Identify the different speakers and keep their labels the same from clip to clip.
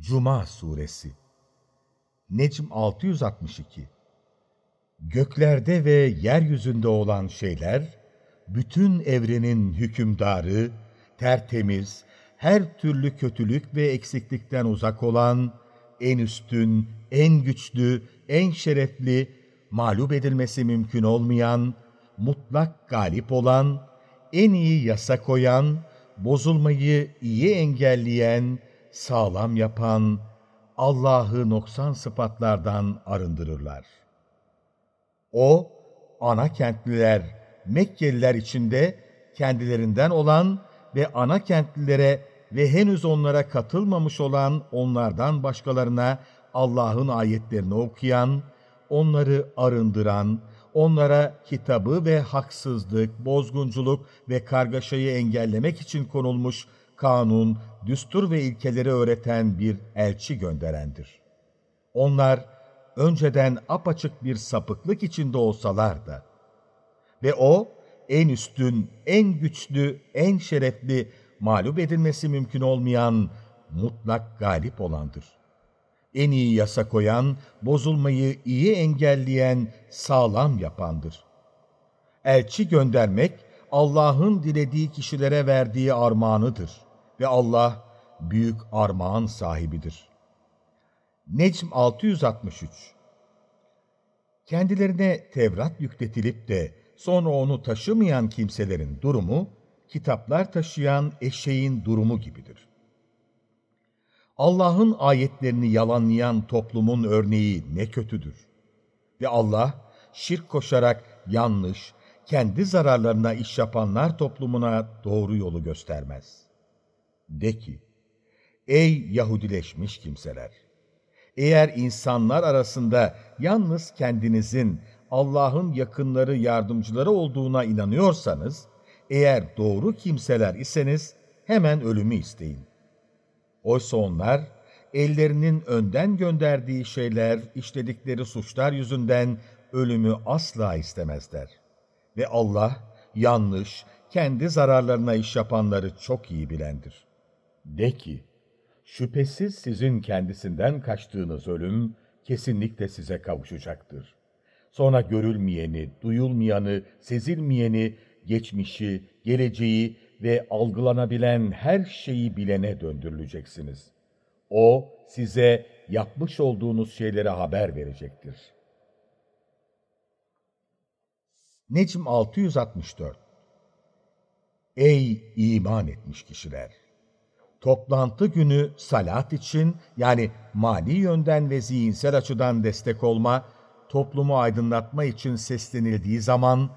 Speaker 1: Cuma Suresi. Necm 662 Göklerde ve yeryüzünde olan şeyler, bütün evrenin hükümdarı, tertemiz, her türlü kötülük ve eksiklikten uzak olan, en üstün, en güçlü, en şerefli, mağlup edilmesi mümkün olmayan, mutlak galip olan, en iyi yasa koyan, bozulmayı iyi engelleyen, sağlam yapan, Allah'ı noksan sıfatlardan arındırırlar. O, ana kentliler, Mekkeliler içinde kendilerinden olan ve ana kentlilere ve henüz onlara katılmamış olan onlardan başkalarına Allah'ın ayetlerini okuyan, onları arındıran, onlara kitabı ve haksızlık, bozgunculuk ve kargaşayı engellemek için konulmuş kanun, düstur ve ilkeleri öğreten bir elçi gönderendir. Onlar önceden apaçık bir sapıklık içinde olsalar da ve o en üstün, en güçlü, en şerefli, mağlup edilmesi mümkün olmayan mutlak galip olandır. En iyi yasa koyan, bozulmayı iyi engelleyen, sağlam yapandır. Elçi göndermek, Allah'ın dilediği kişilere verdiği armağanıdır ve Allah büyük armağan sahibidir. Necm 663 Kendilerine Tevrat yükletilip de sonra onu taşımayan kimselerin durumu, kitaplar taşıyan eşeğin durumu gibidir. Allah'ın ayetlerini yalanlayan toplumun örneği ne kötüdür. Ve Allah, şirk koşarak yanlış, kendi zararlarına iş yapanlar toplumuna doğru yolu göstermez. De ki, ey Yahudileşmiş kimseler! Eğer insanlar arasında yalnız kendinizin Allah'ın yakınları, yardımcıları olduğuna inanıyorsanız, eğer doğru kimseler iseniz hemen ölümü isteyin. Oysa onlar, ellerinin önden gönderdiği şeyler, işledikleri suçlar yüzünden ölümü asla istemezler. Ve Allah, yanlış, kendi zararlarına iş yapanları çok iyi bilendir. De ki, şüphesiz sizin kendisinden kaçtığınız ölüm, kesinlikle size kavuşacaktır. Sonra görülmeyeni, duyulmayanı, sezilmeyeni, geçmişi, geleceği ve algılanabilen her şeyi bilene döndürüleceksiniz. O size yapmış olduğunuz şeylere haber verecektir. Necm 664 Ey iman etmiş kişiler! Toplantı günü salat için yani mali yönden ve zihinsel açıdan destek olma, toplumu aydınlatma için seslenildiği zaman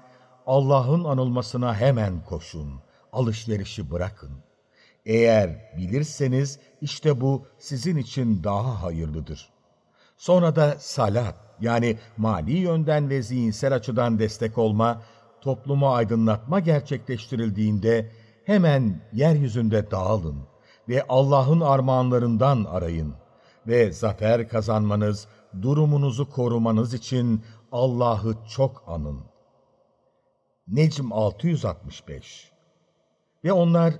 Speaker 1: Allah'ın anılmasına hemen koşun, alışverişi bırakın. Eğer bilirseniz işte bu sizin için daha hayırlıdır. Sonra da salat yani mali yönden ve zihinsel açıdan destek olma, toplumu aydınlatma gerçekleştirildiğinde hemen yeryüzünde dağılın ve Allah'ın armağanlarından arayın ve zafer kazanmanız, durumunuzu korumanız için Allah'ı çok anın. Necm 665 Ve onlar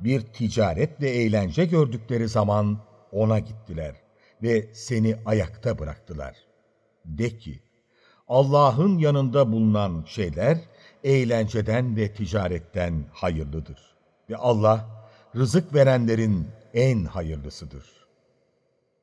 Speaker 1: bir ticaret ve eğlence gördükleri zaman ona gittiler ve seni ayakta bıraktılar. De ki, Allah'ın yanında bulunan şeyler eğlenceden ve ticaretten hayırlıdır. Ve Allah rızık verenlerin en hayırlısıdır.